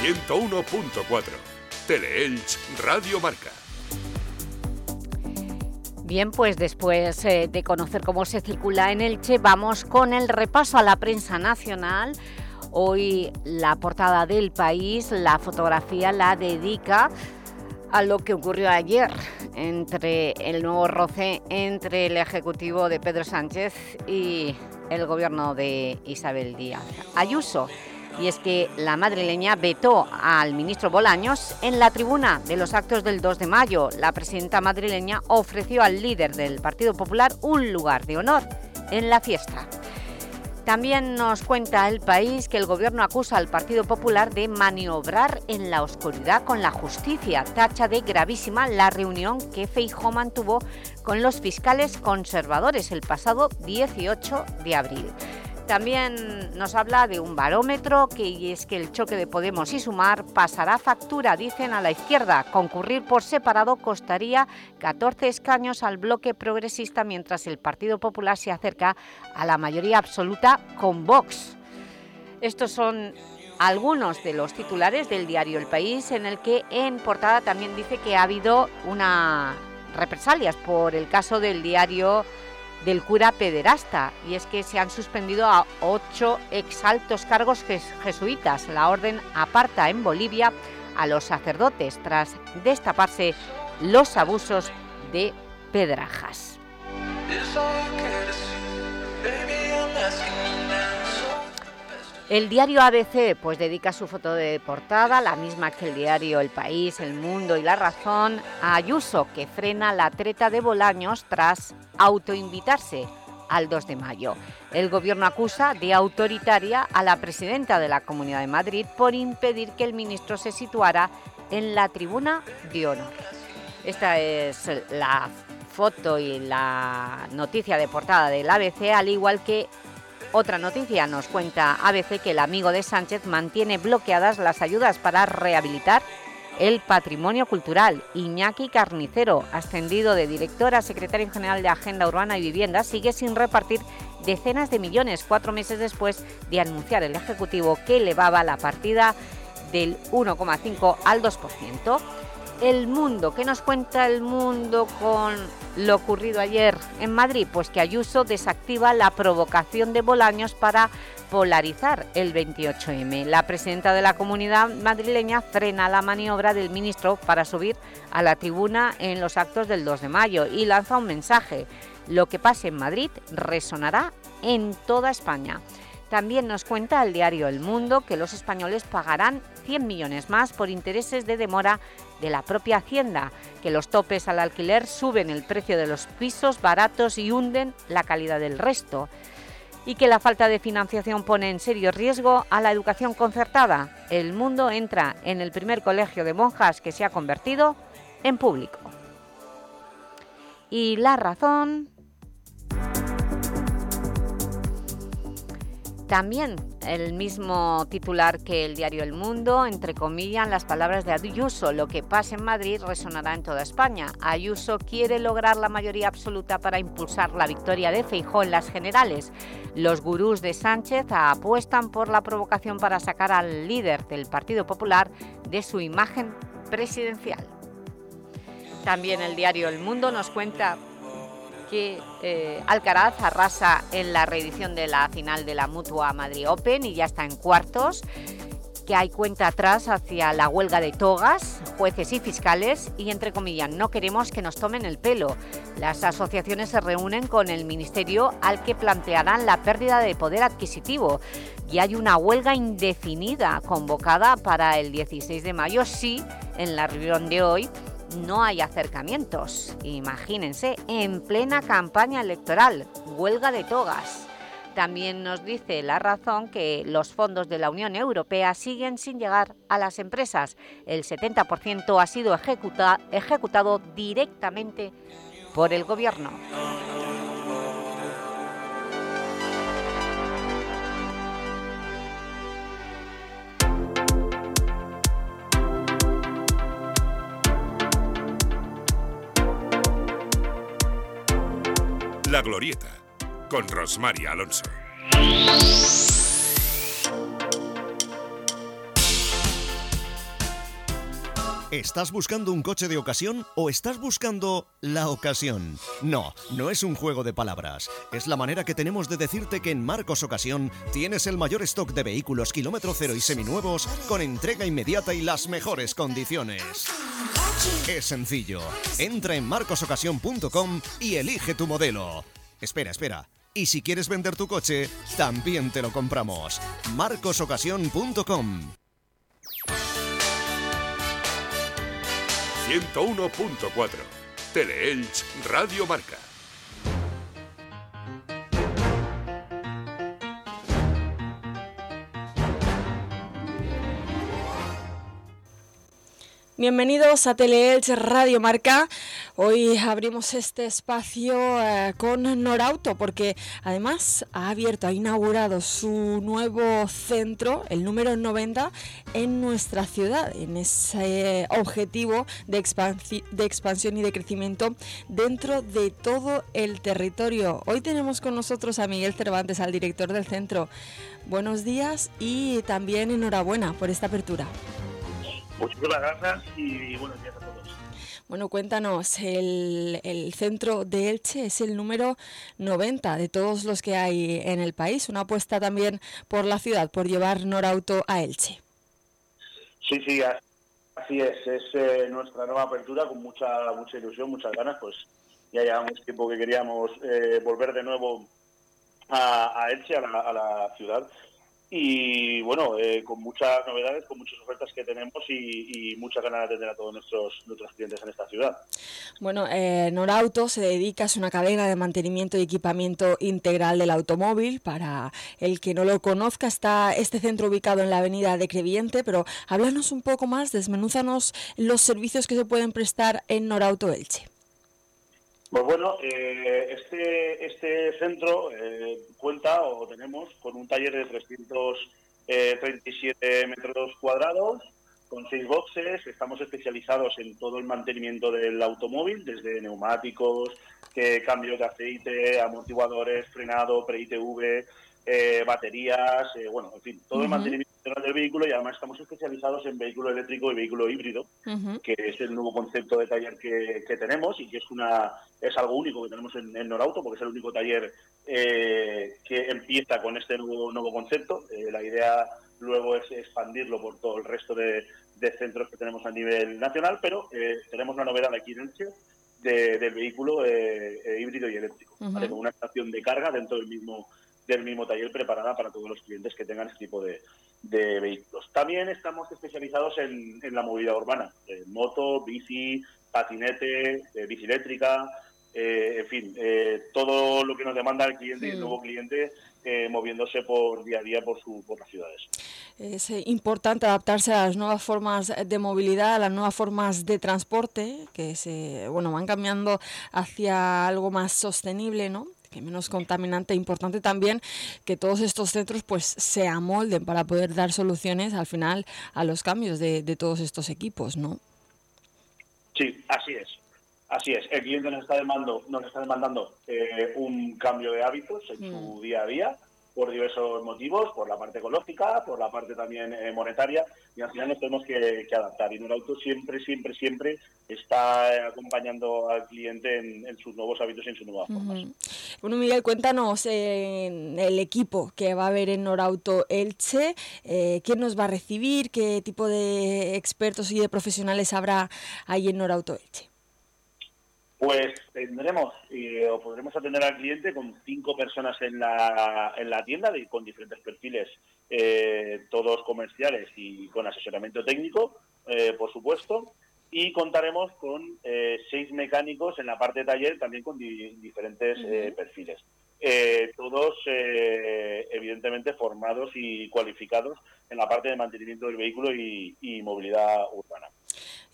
101.4. Teleelch Radio Marca. Bien, pues después eh, de conocer cómo se circula en Elche, vamos con el repaso a la prensa nacional. Hoy la portada del país, la fotografía la dedica a lo que ocurrió ayer entre el nuevo roce entre el Ejecutivo de Pedro Sánchez y el Gobierno de Isabel Díaz Ayuso y es que la madrileña vetó al ministro Bolaños en la tribuna de los actos del 2 de mayo. La presidenta madrileña ofreció al líder del Partido Popular un lugar de honor en la fiesta. También nos cuenta el país que el Gobierno acusa al Partido Popular de maniobrar en la oscuridad con la justicia. Tacha de gravísima la reunión que Feijó mantuvo con los fiscales conservadores el pasado 18 de abril. También nos habla de un barómetro, que es que el choque de Podemos y Sumar pasará factura, dicen a la izquierda. Concurrir por separado costaría 14 escaños al bloque progresista, mientras el Partido Popular se acerca a la mayoría absoluta con Vox. Estos son algunos de los titulares del diario El País, en el que en portada también dice que ha habido una represalias por el caso del diario del cura pederasta y es que se han suspendido a ocho exaltos cargos jesuitas. La orden aparta en Bolivia a los sacerdotes tras destaparse los abusos de Pedrajas. El diario ABC pues dedica su foto de portada, la misma que el diario El País, El Mundo y La Razón, a Ayuso, que frena la treta de Bolaños tras autoinvitarse al 2 de mayo. El Gobierno acusa de autoritaria a la presidenta de la Comunidad de Madrid por impedir que el ministro se situara en la tribuna de honor. Esta es la foto y la noticia de portada del ABC, al igual que otra noticia nos cuenta ABC que el amigo de Sánchez mantiene bloqueadas las ayudas para rehabilitar el patrimonio cultural. Iñaki Carnicero, ascendido de director a secretario general de Agenda Urbana y Vivienda, sigue sin repartir decenas de millones cuatro meses después de anunciar el Ejecutivo que elevaba la partida del 1,5 al 2%. El mundo, ¿qué nos cuenta el mundo con lo ocurrido ayer en Madrid? Pues que Ayuso desactiva la provocación de Bolaños para polarizar el 28M. La presidenta de la Comunidad madrileña frena la maniobra del ministro para subir a la tribuna en los actos del 2 de mayo y lanza un mensaje. Lo que pase en Madrid resonará en toda España. También nos cuenta el diario El Mundo que los españoles pagarán 100 millones más por intereses de demora de la propia Hacienda, que los topes al alquiler suben el precio de los pisos baratos y hunden la calidad del resto y que la falta de financiación pone en serio riesgo a la educación concertada. El Mundo entra en el primer colegio de monjas que se ha convertido en público. Y La Razón También el mismo titular que el diario El Mundo, entre comillas, las palabras de Ayuso, lo que pase en Madrid resonará en toda España. Ayuso quiere lograr la mayoría absoluta para impulsar la victoria de Feijó en las generales. Los gurús de Sánchez apuestan por la provocación para sacar al líder del Partido Popular de su imagen presidencial. También el diario El Mundo nos cuenta que eh, Alcaraz arrasa en la reedición de la final de la Mutua Madrid Open y ya está en cuartos, que hay cuenta atrás hacia la huelga de togas, jueces y fiscales y, entre comillas, no queremos que nos tomen el pelo. Las asociaciones se reúnen con el Ministerio al que plantearán la pérdida de poder adquisitivo y hay una huelga indefinida convocada para el 16 de mayo, sí, en la reunión de hoy, no hay acercamientos. Imagínense, en plena campaña electoral, huelga de togas. También nos dice la razón que los fondos de la Unión Europea siguen sin llegar a las empresas. El 70% ha sido ejecutado directamente por el Gobierno. La Glorieta, con Rosmary Alonso. ¿Estás buscando un coche de ocasión o estás buscando la ocasión? No, no es un juego de palabras. Es la manera que tenemos de decirte que en Marcos Ocasión tienes el mayor stock de vehículos kilómetro cero y seminuevos con entrega inmediata y las mejores condiciones. Es sencillo. Entra en marcosocasión.com y elige tu modelo. Espera, espera. Y si quieres vender tu coche, también te lo compramos. marcosocasión.com 101.4 Teleelch Radio Marca. Bienvenidos a Teleelch Radio Marca. Hoy abrimos este espacio eh, con Norauto porque además ha abierto, ha inaugurado su nuevo centro, el número 90, en nuestra ciudad, en ese objetivo de, de expansión y de crecimiento dentro de todo el territorio. Hoy tenemos con nosotros a Miguel Cervantes, al director del centro. Buenos días y también enhorabuena por esta apertura. Muchísimas gracias y buenos días a todos. Bueno, cuéntanos, el, el, centro de Elche es el número 90 de todos los que hay en el país, una apuesta también por la ciudad, por llevar Norauto a Elche. Sí, sí, así es, es eh, nuestra nueva apertura con mucha mucha ilusión, muchas ganas, pues ya llevamos tiempo que queríamos eh, volver de nuevo a, a Elche, a la, a la ciudad, y bueno, eh, con muchas novedades, con muchas ofertas que tenemos y, y muchas ganas de tener a todos nuestros, nuestros clientes en esta ciudad. Bueno, eh, Norauto se dedica, es una cadena de mantenimiento y equipamiento integral del automóvil. Para el que no lo conozca, está este centro ubicado en la avenida de Creviente, pero háblanos un poco más, desmenúzanos los servicios que se pueden prestar en Norauto Elche. Pues bueno, eh, este, este centro eh, cuenta o tenemos con un taller de 337 eh, metros cuadrados, con seis boxes. Estamos especializados en todo el mantenimiento del automóvil, desde neumáticos, cambios de aceite, amortiguadores, frenado, pre-ITV, baterías, bueno, en fin, todo el mantenimiento del del vehículo y además estamos especializados en vehículo eléctrico y vehículo híbrido, que es el nuevo concepto de taller que, que tenemos y que es una es algo único que tenemos en, en Norauto, porque es el único taller eh, que empieza con este nuevo, nuevo concepto. Eh, la idea luego es expandirlo por todo el resto de, de centros que tenemos a nivel nacional, pero eh, tenemos una novedad aquí en Elche de- del vehículo eh, eh, híbrido y eléctrico, ¿vale? Con una estación de carga dentro del mismo del mismo taller preparada para todos los clientes que tengan este tipo de, de vehículos. También estamos especializados en, en la movilidad urbana, en moto, bici, patinete, eh, bici eléctrica, eh, en fin, eh, todo lo que nos demanda el cliente y el nuevo cliente eh, moviéndose por día a día por, su, por las ciudades. Es eh, importante adaptarse a las nuevas formas de movilidad, a las nuevas formas de transporte, que se bueno van cambiando hacia algo más sostenible, ¿no? Que menos contaminante. Importante también que todos estos centros pues se amolden para poder dar soluciones al final a los cambios de, de todos estos equipos, ¿no? Sí, así es. Así es. El cliente nos está demandando, nos está demandando eh, un cambio de hábitos en su día a día por diversos motivos, por la parte ecológica, por la parte también eh, monetaria, y al final nos tenemos que, que adaptar. Y Norauto siempre, siempre, siempre está eh, acompañando al cliente en, en sus nuevos hábitos y en sus nuevas formas. Bueno, Miguel, cuéntanos eh, el equipo que va a haber en Norauto Elche, eh, quién nos va a recibir, qué tipo de expertos y de profesionales habrá ahí en Norauto Elche. Pues tendremos eh, o podremos atender al cliente con cinco personas en la, en la tienda de- con diferentes perfiles, eh, todos comerciales y con asesoramiento técnico, eh, por supuesto. Y contaremos con eh, seis mecánicos en la parte de taller también con di- diferentes eh, perfiles. Eh, todos eh, evidentemente formados y cualificados en la parte de mantenimiento del vehículo y, y movilidad urbana.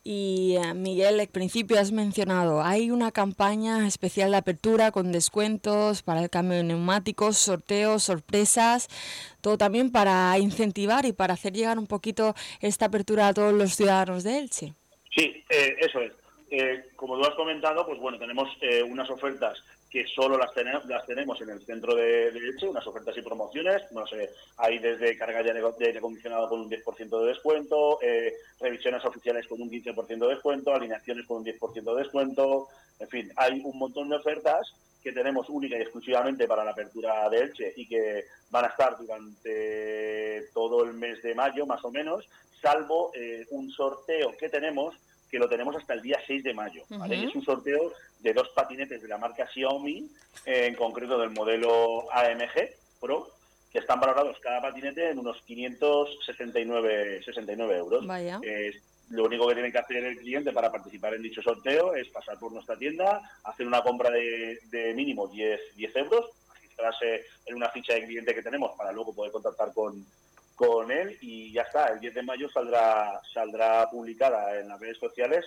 Y eh, Miguel, al principio has mencionado, hay una campaña especial de apertura con descuentos para el cambio de neumáticos, sorteos, sorpresas, todo también para incentivar y para hacer llegar un poquito esta apertura a todos los ciudadanos de Elche. Sí, eh, eso es. Eh, como tú has comentado, pues bueno, tenemos eh, unas ofertas que solo las, tene- las tenemos en el centro de, Elche, unas ofertas y promociones, no sé, hay desde carga de aire acondicionado con un 10% de descuento, eh, revisiones oficiales con un 15% de descuento, alineaciones con un 10% de descuento, en fin, hay un montón de ofertas que tenemos única y exclusivamente para la apertura de Elche y que van a estar durante todo el mes de mayo, más o menos, salvo eh, un sorteo que tenemos que lo tenemos hasta el día 6 de mayo. Es un sorteo de dos patinetes de la marca Xiaomi, eh, en concreto del modelo AMG Pro, que están valorados cada patinete en unos 569 69 euros. Vaya. Eh, lo único que tiene que hacer el cliente para participar en dicho sorteo es pasar por nuestra tienda, hacer una compra de, de mínimo 10, 10 euros, registrarse en una ficha de cliente que tenemos para luego poder contactar con, con él y ya está. El 10 de mayo saldrá saldrá publicada en las redes sociales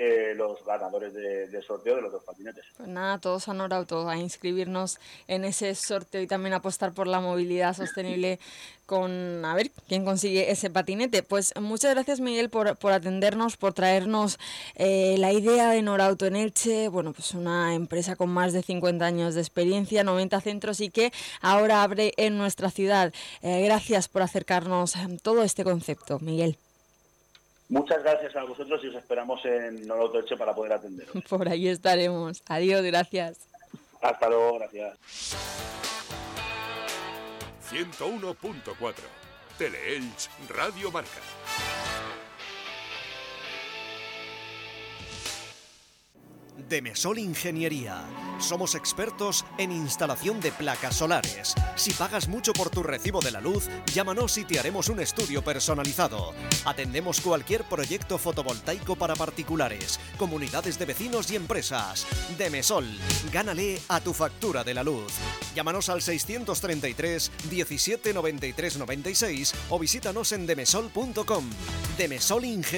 eh, los ganadores de- del sorteo de los dos patinetes. Pues nada, todos a Norauto, a inscribirnos en ese sorteo y también apostar por la movilidad sostenible con, a ver, quién consigue ese patinete. Pues muchas gracias Miguel por, por atendernos, por traernos eh, la idea de Norauto en Elche, bueno, pues una empresa con más de 50 años de experiencia, 90 centros y que ahora abre en nuestra ciudad. Eh, gracias por acercarnos a todo este concepto, Miguel. Muchas gracias a vosotros y os esperamos en Norauto Elche para poder atenderos. Por ahí estaremos. Adiós, gracias. Hasta luego, gracias. 101.4 Teleelch Radio Marca. Demesol Ingeniería. Somos expertos en instalación de placas solares. Si pagas mucho por tu recibo de la luz, llámanos y te haremos un estudio personalizado. Atendemos cualquier proyecto fotovoltaico para particulares, comunidades de vecinos y empresas. Demesol, gánale a tu factura de la luz. Llámanos al 633 17 93 96 o visítanos en demesol.com. Demesol Ingeniería.